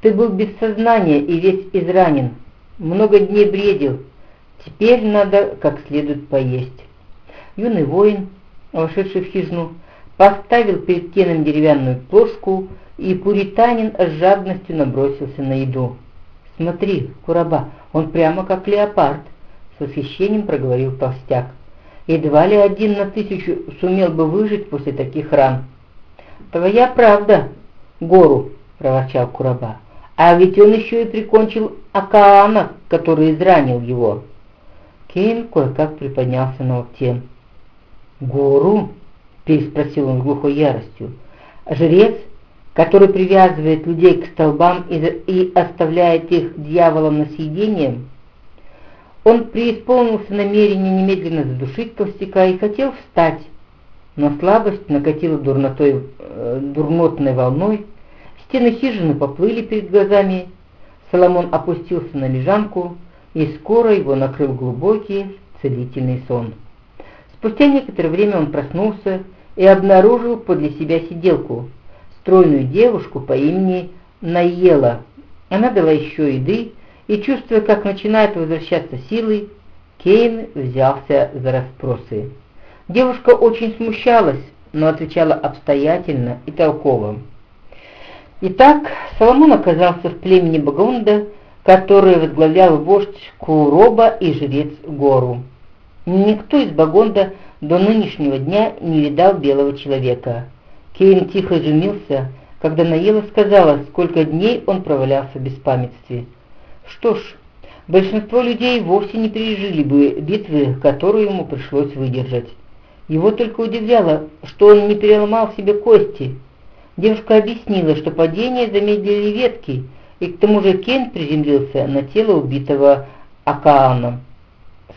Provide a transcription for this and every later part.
Ты был без сознания и весь изранен. Много дней бредил. Теперь надо как следует поесть». Юный воин, вошедший в хижину, поставил перед Кеном деревянную плошку, и пуританин с жадностью набросился на еду. «Смотри, Кураба, он прямо как леопард», — с восхищением проговорил толстяк. «Едва ли один на тысячу сумел бы выжить после таких ран». «Твоя правда, гору», — проворчал Кураба. «А ведь он еще и прикончил Акаана, который изранил его». Кейн кое-как приподнялся на локте. «Гору?» — переспросил он глухой яростью. «Жрец, который привязывает людей к столбам и, и оставляет их дьяволом на съедение?» Он преисполнился намерение немедленно задушить толстяка и хотел встать, но слабость накатила дурнотой, э, дурнотной волной, стены хижины поплыли перед глазами, Соломон опустился на лежанку, и скоро его накрыл глубокий целительный сон. Спустя некоторое время он проснулся и обнаружил подле себя сиделку, стройную девушку по имени Наела. Она дала еще еды, и, чувствуя, как начинает возвращаться силы, Кейн взялся за расспросы. Девушка очень смущалась, но отвечала обстоятельно и толково. Итак, Соломон оказался в племени Багонда, которое возглавлял вождь Куроба и жрец Гору. Никто из Багонда до нынешнего дня не видал белого человека. Кейн тихо изумился, когда Наела сказала, сколько дней он провалялся в беспамятстве. Что ж, большинство людей вовсе не пережили бы битвы, которую ему пришлось выдержать. Его только удивляло, что он не переломал себе кости. Девушка объяснила, что падение замедлили ветки, и к тому же Кен приземлился на тело убитого Акаана.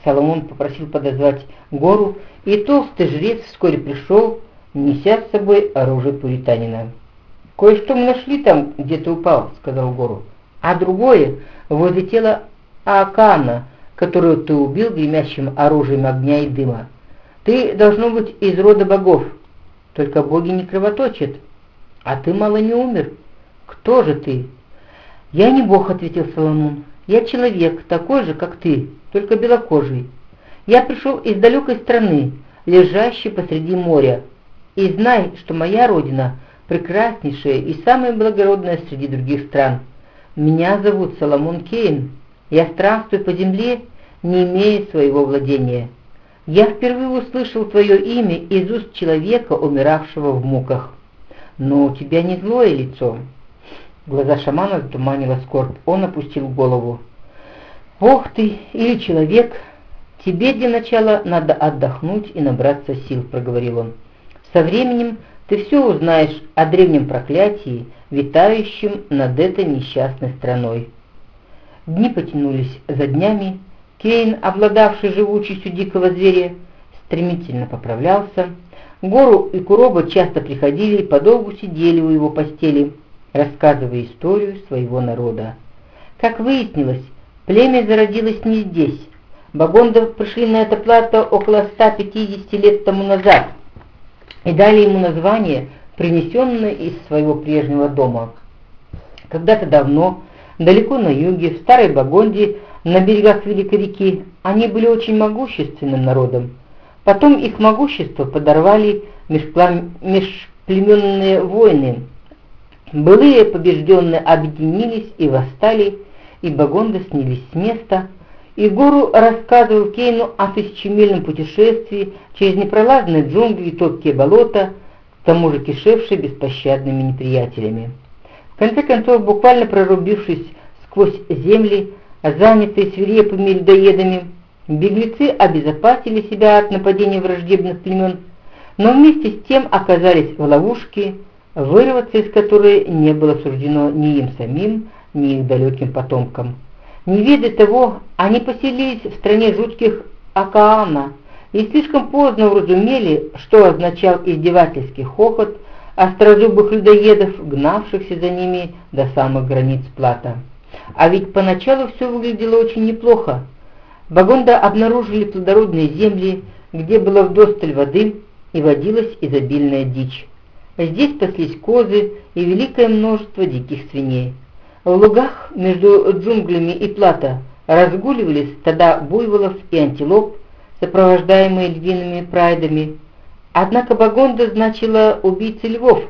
Соломон попросил подозвать гору, и толстый жрец вскоре пришел, неся с собой оружие пуританина. «Кое-что мы нашли там, где ты упал», — сказал гору, — «а другое возле тела Акана, которую ты убил гремящим оружием огня и дыма. Ты должно быть из рода богов, только боги не кровоточат, а ты мало не умер. Кто же ты?» «Я не бог», — ответил Соломон, — «я человек, такой же, как ты, только белокожий. Я пришел из далекой страны, лежащей посреди моря, и знай, что моя родина прекраснейшая и самая благородная среди других стран. Меня зовут Соломон Кейн. Я странствую по земле, не имея своего владения. Я впервые услышал твое имя из уст человека, умиравшего в муках. Но у тебя не злое лицо». Глаза шамана затуманила скорбь. Он опустил голову. «Бог ты или человек, тебе для начала надо отдохнуть и набраться сил», — проговорил он. «Со временем ты все узнаешь о древнем проклятии, витающем над этой несчастной страной». Дни потянулись за днями. Кейн, обладавший живучестью дикого зверя, стремительно поправлялся. Гору и Куроба часто приходили и подолгу сидели у его постели, рассказывая историю своего народа. Как выяснилось, Племя зародилось не здесь. Багондов пришли на это плато около 150 лет тому назад и дали ему название, принесенное из своего прежнего дома. Когда-то давно, далеко на юге, в Старой Багонде, на берегах Великой реки, они были очень могущественным народом. Потом их могущество подорвали межплеменные войны. Былые побежденные объединились и восстали, и Багонда снялись с места, и Гору рассказывал Кейну о тысячемильном путешествии через непролазные джунгли и топкие болота, к тому же кишевшие беспощадными неприятелями. В конце концов, буквально прорубившись сквозь земли, занятые свирепыми льдоедами, беглецы обезопасили себя от нападения враждебных племен, но вместе с тем оказались в ловушке, вырваться из которой не было суждено ни им самим, ни их далеким потомкам. Не видя того, они поселились в стране жутких Акаана и слишком поздно уразумели, что означал издевательский хохот острозубых людоедов, гнавшихся за ними до самых границ плата. А ведь поначалу все выглядело очень неплохо. Багонда обнаружили плодородные земли, где было вдосталь воды и водилась изобильная дичь. Здесь паслись козы и великое множество диких свиней. В лугах между джунглями и плато разгуливались стада буйволов и антилоп, сопровождаемые львиными прайдами. Однако Багонда значила «убийцы львов»,